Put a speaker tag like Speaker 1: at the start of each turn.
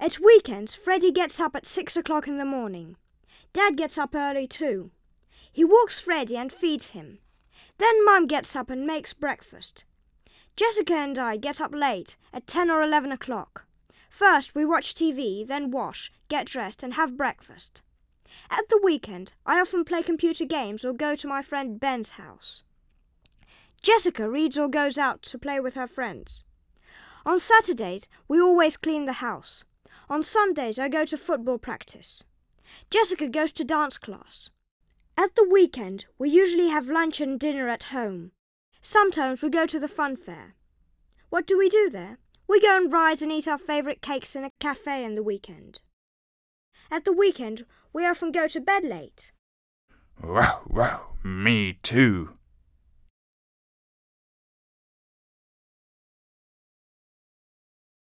Speaker 1: At weekends, Freddie gets up at six o'clock in the morning. Dad gets up early too. He walks Freddie and feeds him. Then Mum gets up and makes breakfast. Jessica and I get up late, at 10 or 11 o'clock. First, we watch TV, then wash, get dressed, and have breakfast. At the weekend, I often play computer games or go to my friend Ben's house. Jessica reads or goes out to play with her friends. On Saturdays, we always clean the house. On Sundays, I go to football practice. Jessica goes to dance class. At the weekend, we usually have lunch and dinner at home. Sometimes we go to the fun fair. What do we do there? We go and ride and eat our favourite cakes in a cafe in the weekend. At the weekend, we often go to bed late.
Speaker 2: Wow, wow, me too.